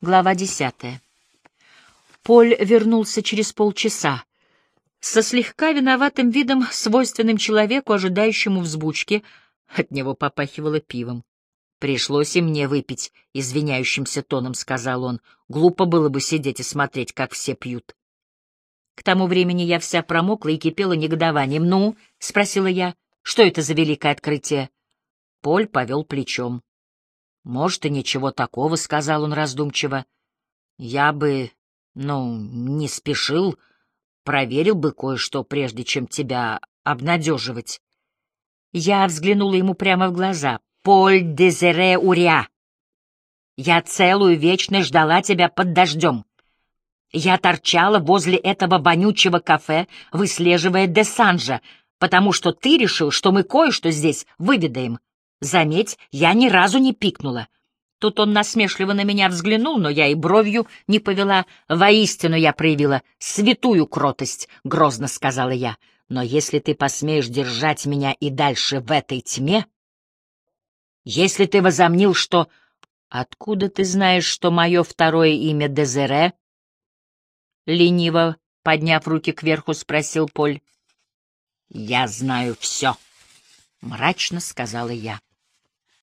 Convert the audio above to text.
Глава десятая. Поль вернулся через полчаса. Со слегка виноватым видом, свойственным человеку, ожидающему взбучки, от него попахивало пивом. «Пришлось и мне выпить», — извиняющимся тоном сказал он. «Глупо было бы сидеть и смотреть, как все пьют». К тому времени я вся промокла и кипела негодованием. «Ну?» — спросила я. «Что это за великое открытие?» Поль повел плечом. «Может, и ничего такого», — сказал он раздумчиво. «Я бы, ну, не спешил, проверил бы кое-что, прежде чем тебя обнадеживать». Я взглянула ему прямо в глаза. «Поль Дезере Уря! Я целую вечность ждала тебя под дождем. Я торчала возле этого вонючего кафе, выслеживая Десанжа, потому что ты решил, что мы кое-что здесь выведаем. Заметь, я ни разу не пикнула. Тут он насмешливо на меня взглянул, но я и бровью не повела. Воистину я проявила святую кротость, — грозно сказала я. Но если ты посмеешь держать меня и дальше в этой тьме, если ты возомнил, что... Откуда ты знаешь, что мое второе имя Дезере? Лениво, подняв руки кверху, спросил Поль. Я знаю все, — мрачно сказала я.